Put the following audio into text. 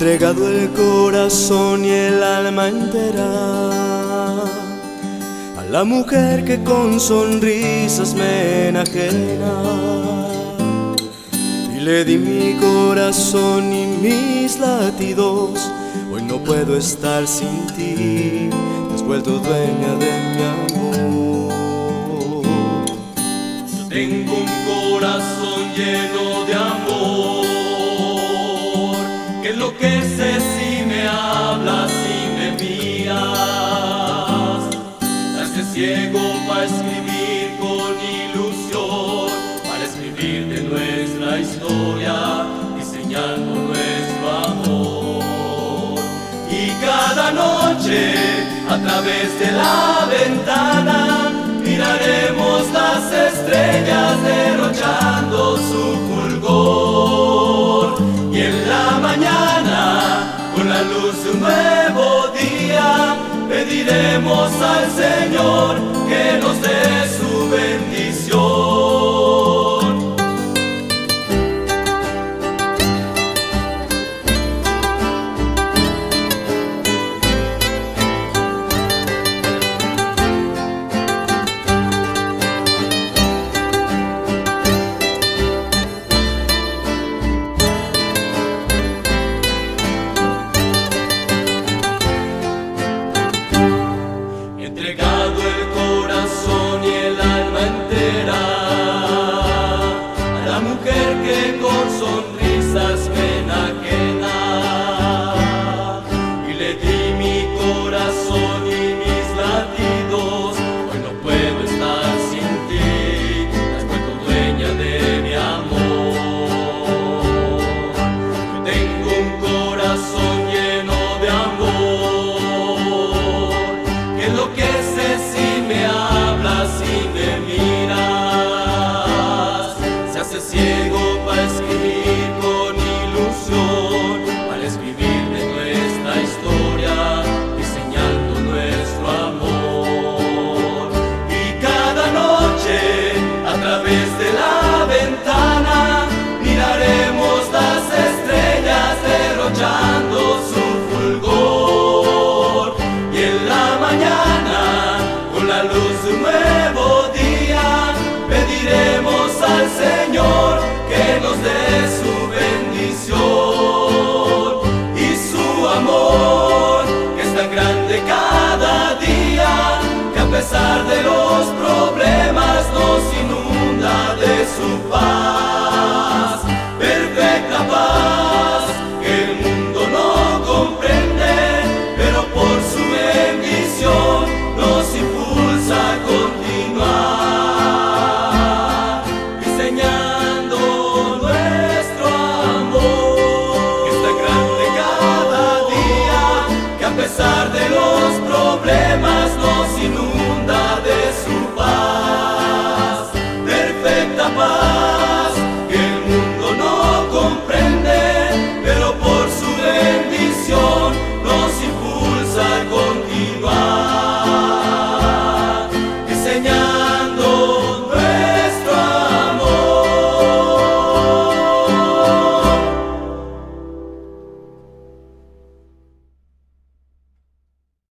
entregado el corazón y el alma entera a la mujer que con sonrisas me enajena. Y le di mi corazón y mis latidos, hoy no puedo estar sin ti, te has vuelto dueña de mi amor. Yo tengo un corazón lleno de amor que enloquece si me hablas y me miras. Te ciego para escribir con ilusión, para escribir de nuestra historia, diseñando nuestro amor. Y cada noche, a través de la ventana, miraremos las estrellas derrochando pediremos al Señor que nos dé pesar de los